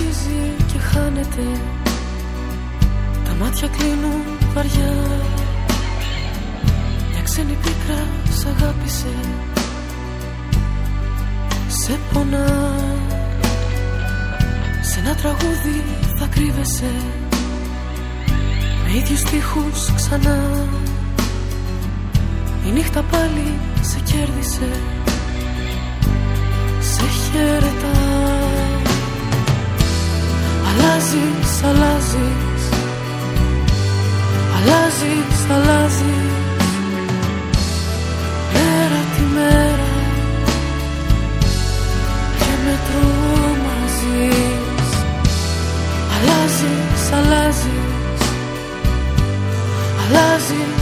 μέρα αρχίζει και χάνεται. Τα μάτια κλείνουν βαριά. Μια ξένη πίκρα σ' αγάπησε. Σε πονά. Σε ένα τραγούδι θα κρύβεσαι. Με ίδιους στίχους ξανά. Η νύχτα πάλι σε κέρδισε. Σε χαιρετά Αλλάζεις, αλλάζεις. Αλλάζεις, αλλάζεις. Μέρα τη μέρα. Και με τρομαζείς Αλλάζεις, αλλάζεις. Αλλάζεις,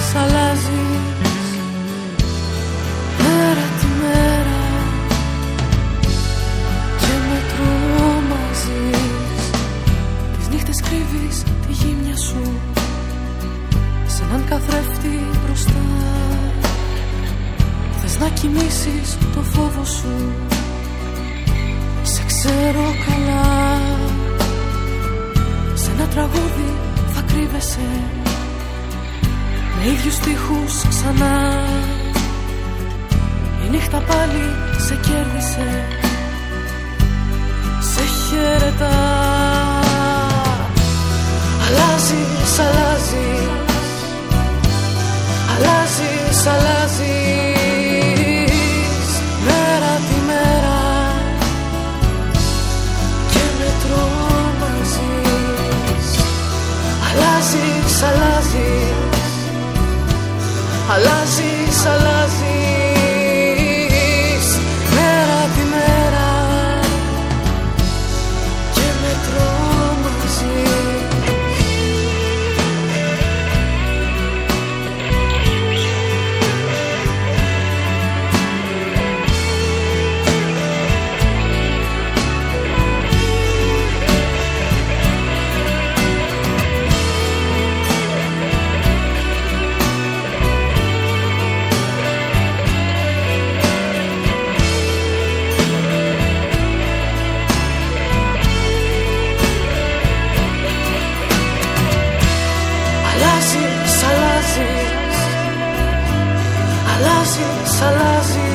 καθρέφτη μπροστά Θες να κοιμήσεις το φόβο σου. Σε ξέρω καλά. Σε ένα τραγούδι θα κρύβεσαι. Με ίδιους στίχους ξανά. Η νύχτα πάλι σε κέρδισε Αλλάζεις, αλλάζεις Μέρα τη μέρα. Και με τρομάζεις Αλλάζεις, αλλάζεις Αλλάζεις, αλλάζεις. Salazi